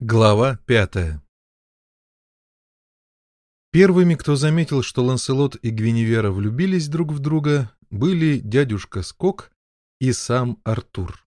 Глава пятая Первыми, кто заметил, что Ланселот и Гвиневера влюбились друг в друга, были дядюшка Скок и сам Артур.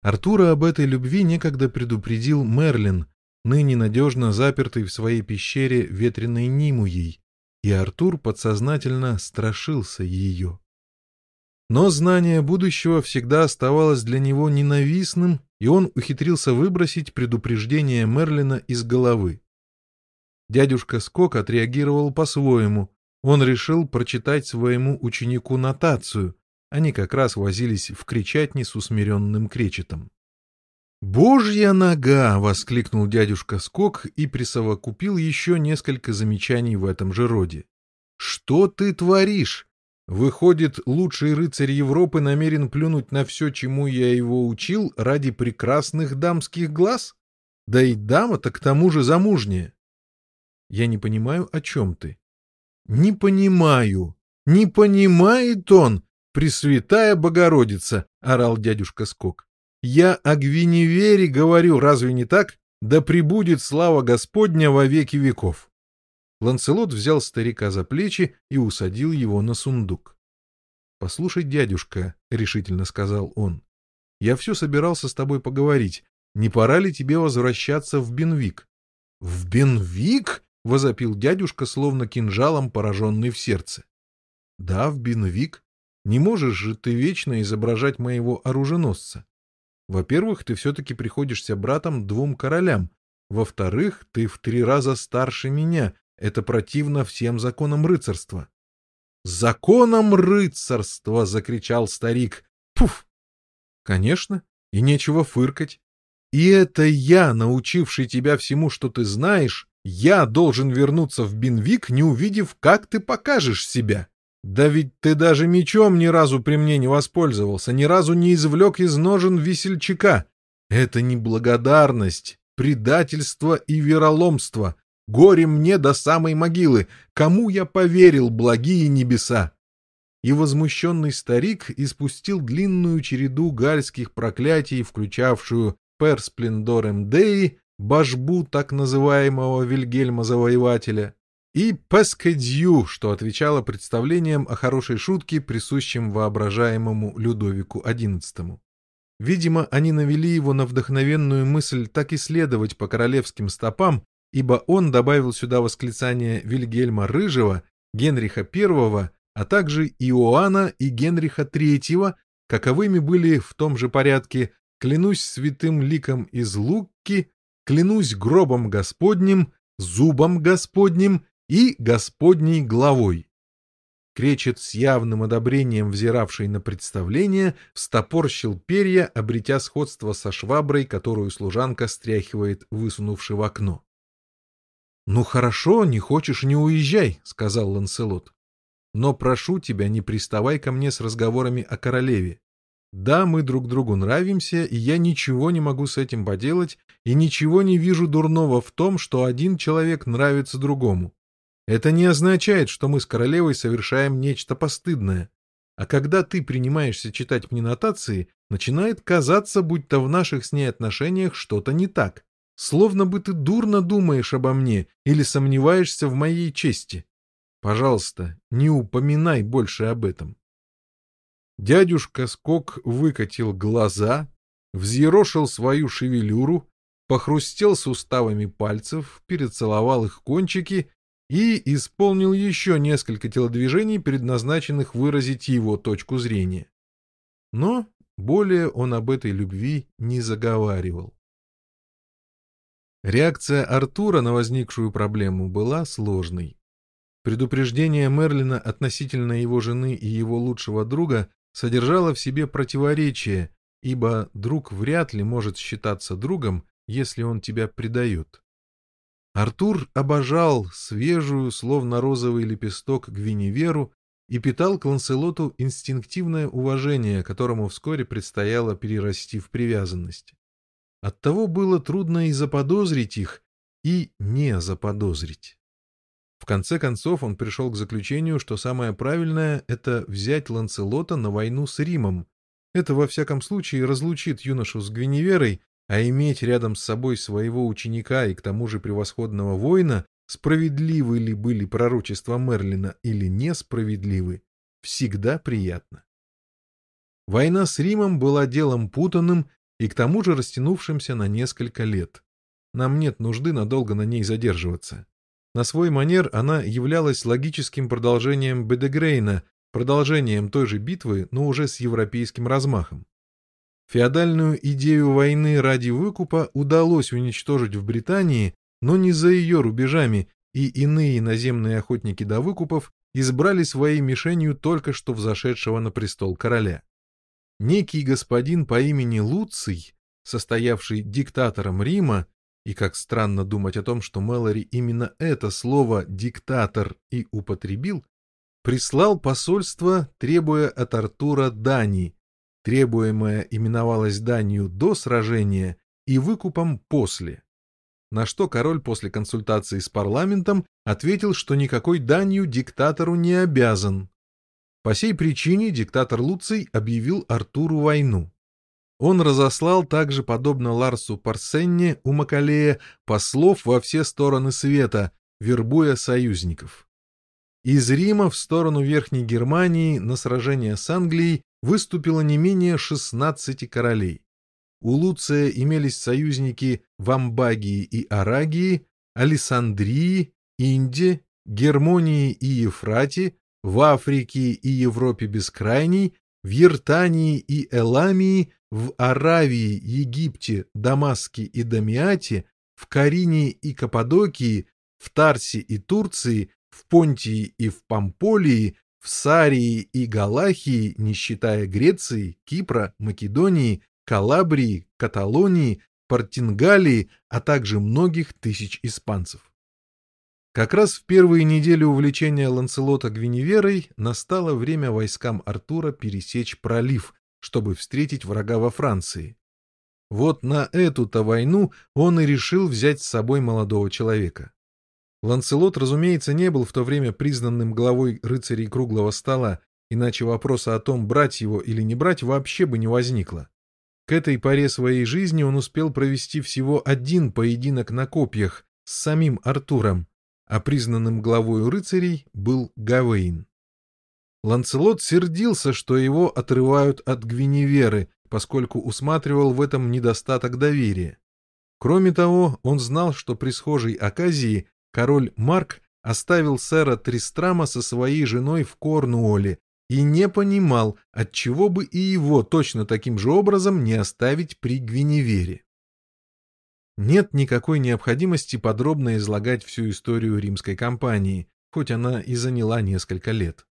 Артура об этой любви некогда предупредил Мерлин, ныне надежно запертый в своей пещере ветреной Нимуей, и Артур подсознательно страшился ее. Но знание будущего всегда оставалось для него ненавистным, и он ухитрился выбросить предупреждение Мерлина из головы. Дядюшка Скок отреагировал по-своему. Он решил прочитать своему ученику нотацию. Они как раз возились в кричатне с усмиренным кречетом. «Божья нога!» — воскликнул дядюшка Скок и присовокупил еще несколько замечаний в этом же роде. «Что ты творишь? Выходит, лучший рыцарь Европы намерен плюнуть на все, чему я его учил, ради прекрасных дамских глаз? Да и дама-то к тому же замужняя. Я не понимаю, о чем ты. Не понимаю. Не понимает он, Пресвятая Богородица, орал дядюшка Скок. Я о Гвиневере говорю, разве не так? Да пребудет слава Господня во веки веков. Ланцелот взял старика за плечи и усадил его на сундук. — Послушай, дядюшка, — решительно сказал он, — я все собирался с тобой поговорить. Не пора ли тебе возвращаться в Бенвик? — В Бенвик? — возопил дядюшка, словно кинжалом пораженный в сердце. — Да, в Бенвик. Не можешь же ты вечно изображать моего оруженосца. Во-первых, ты все-таки приходишься братом двум королям. Во-вторых, ты в три раза старше меня, это противно всем законам рыцарства. «Законам рыцарства!» — закричал старик. «Пуф!» «Конечно, и нечего фыркать. И это я, научивший тебя всему, что ты знаешь, я должен вернуться в Бинвик, не увидев, как ты покажешь себя. Да ведь ты даже мечом ни разу при мне не воспользовался, ни разу не извлек из ножен весельчака. Это неблагодарность, предательство и вероломство. Горе мне до самой могилы! Кому я поверил, благие небеса? И возмущенный старик испустил длинную череду гальских проклятий, включавшую «Per splendorem Dei», божбу так называемого Вильгельма-завоевателя, и «Пескадью», что отвечало представлениям о хорошей шутке, присущем воображаемому Людовику XI. Видимо, они навели его на вдохновенную мысль так исследовать по королевским стопам, ибо он добавил сюда восклицание Вильгельма Рыжего, Генриха I, а также Иоанна и Генриха III, каковыми были в том же порядке «Клянусь святым ликом из Лукки», «Клянусь гробом Господним», «Зубом Господним» и «Господней главой». Кречет с явным одобрением, взиравший на представление, встопорщил перья, обретя сходство со шваброй, которую служанка стряхивает, высунувши в окно. — Ну хорошо, не хочешь — не уезжай, — сказал Ланселот. — Но прошу тебя, не приставай ко мне с разговорами о королеве. Да, мы друг другу нравимся, и я ничего не могу с этим поделать, и ничего не вижу дурного в том, что один человек нравится другому. Это не означает, что мы с королевой совершаем нечто постыдное. А когда ты принимаешься читать мне нотации, начинает казаться, будто в наших с ней отношениях что-то не так. Словно бы ты дурно думаешь обо мне или сомневаешься в моей чести. Пожалуйста, не упоминай больше об этом. Дядюшка Скок выкатил глаза, взъерошил свою шевелюру, похрустел суставами пальцев, перецеловал их кончики и исполнил еще несколько телодвижений, предназначенных выразить его точку зрения. Но более он об этой любви не заговаривал. Реакция Артура на возникшую проблему была сложной. Предупреждение Мерлина относительно его жены и его лучшего друга содержало в себе противоречие, ибо друг вряд ли может считаться другом, если он тебя предает. Артур обожал свежую, словно розовый лепесток, Гвиневеру и питал к Ланселоту инстинктивное уважение, которому вскоре предстояло перерасти в привязанность. Оттого было трудно и заподозрить их, и не заподозрить. В конце концов он пришел к заключению, что самое правильное — это взять Ланцелота на войну с Римом. Это, во всяком случае, разлучит юношу с Гвиневерой, а иметь рядом с собой своего ученика и к тому же превосходного воина, справедливы ли были пророчества Мерлина или несправедливы, всегда приятно. Война с Римом была делом путанным и к тому же растянувшимся на несколько лет. Нам нет нужды надолго на ней задерживаться. На свой манер она являлась логическим продолжением Бедегрейна, продолжением той же битвы, но уже с европейским размахом. Феодальную идею войны ради выкупа удалось уничтожить в Британии, но не за ее рубежами, и иные наземные охотники до выкупов избрали своей мишенью только что взошедшего на престол короля. Некий господин по имени Луций, состоявший диктатором Рима, и как странно думать о том, что Мэлори именно это слово «диктатор» и употребил, прислал посольство, требуя от Артура дани. Требуемое именовалось данью до сражения и выкупом после. На что король после консультации с парламентом ответил, что никакой данью диктатору не обязан. По сей причине диктатор Луций объявил Артуру войну. Он разослал также, подобно Ларсу Парсенне у Макалея, послов во все стороны света, вербуя союзников. Из Рима в сторону Верхней Германии на сражение с Англией выступило не менее 16 королей. У Луция имелись союзники в Амбагии и Арагии, Александрии, Инде, Гермонии и Ефрате, в Африке и Европе Бескрайней, в Ертании и Эламии, в Аравии, Египте, Дамаске и Дамиате, в Карине и Каппадокии, в Тарсе и Турции, в Понтии и в Памполии, в Сарии и Галахии, не считая Греции, Кипра, Македонии, Калабрии, Каталонии, Портингалии, а также многих тысяч испанцев. Как раз в первые недели увлечения Ланцелота Гвиневерой настало время войскам Артура пересечь пролив, чтобы встретить врага во Франции. Вот на эту-то войну он и решил взять с собой молодого человека. Ланцелот, разумеется, не был в то время признанным главой рыцарей круглого стола, иначе вопроса о том, брать его или не брать, вообще бы не возникло. К этой поре своей жизни он успел провести всего один поединок на копьях с самим Артуром, а признанным главой рыцарей был Гавейн. Ланцелот сердился, что его отрывают от Гвиневеры, поскольку усматривал в этом недостаток доверия. Кроме того, он знал, что при схожей оказии король Марк оставил сэра Тристрама со своей женой в Корнуолле и не понимал, отчего бы и его точно таким же образом не оставить при Гвиневере. Нет никакой необходимости подробно излагать всю историю римской кампании, хоть она и заняла несколько лет.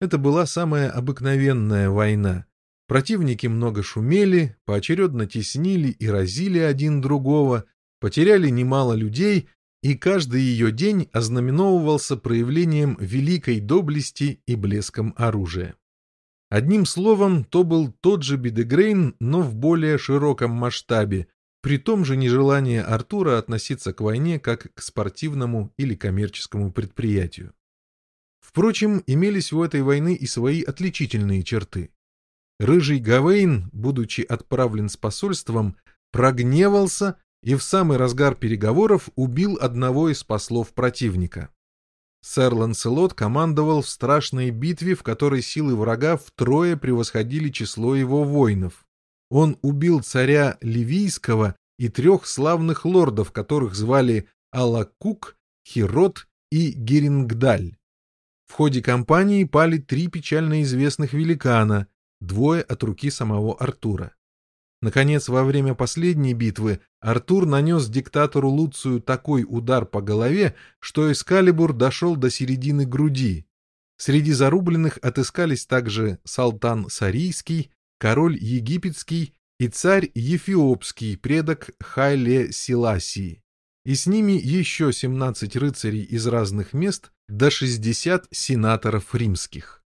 Это была самая обыкновенная война. Противники много шумели, поочередно теснили и разили один другого, потеряли немало людей, и каждый ее день ознаменовывался проявлением великой доблести и блеском оружия. Одним словом, то был тот же Бидегрейн, но в более широком масштабе, при том же нежелании Артура относиться к войне как к спортивному или коммерческому предприятию. Впрочем, имелись у этой войны и свои отличительные черты. Рыжий Гавейн, будучи отправлен с посольством, прогневался и в самый разгар переговоров убил одного из послов противника. Сэр Ланселот командовал в страшной битве, в которой силы врага втрое превосходили число его воинов. Он убил царя Ливийского и трех славных лордов, которых звали Алакук, Хирот и Герингдаль. В ходе кампании пали три печально известных великана, двое от руки самого Артура. Наконец, во время последней битвы Артур нанес диктатору Луцию такой удар по голове, что Эскалибур дошел до середины груди. Среди зарубленных отыскались также Салтан Сарийский, король египетский и царь Ефиопский, предок Хайле Силасии, и с ними еще 17 рыцарей из разных мест до 60 сенаторов римских.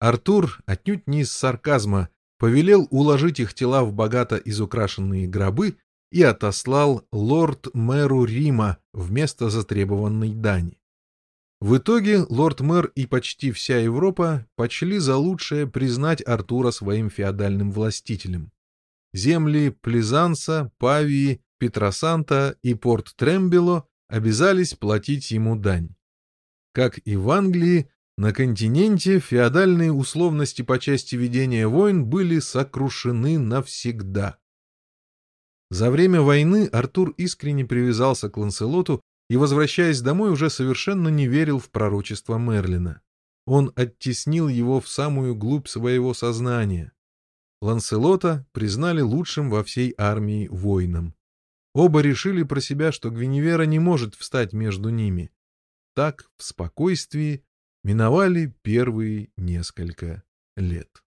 Артур, отнюдь не из сарказма, повелел уложить их тела в богато изукрашенные гробы и отослал лорд-мэру Рима вместо затребованной дани. В итоге лорд-мэр и почти вся Европа почли за лучшее признать Артура своим феодальным властителем. Земли Плезанса, Павии, Петросанта и порт Трембело обязались платить ему дань. Как и в Англии, на континенте феодальные условности по части ведения войн были сокрушены навсегда. За время войны Артур искренне привязался к Ланселоту и, возвращаясь домой, уже совершенно не верил в пророчество Мерлина. Он оттеснил его в самую глубь своего сознания. Ланселота признали лучшим во всей армии воином. Оба решили про себя, что Гвиневера не может встать между ними. Так, в спокойствии, миновали первые несколько лет.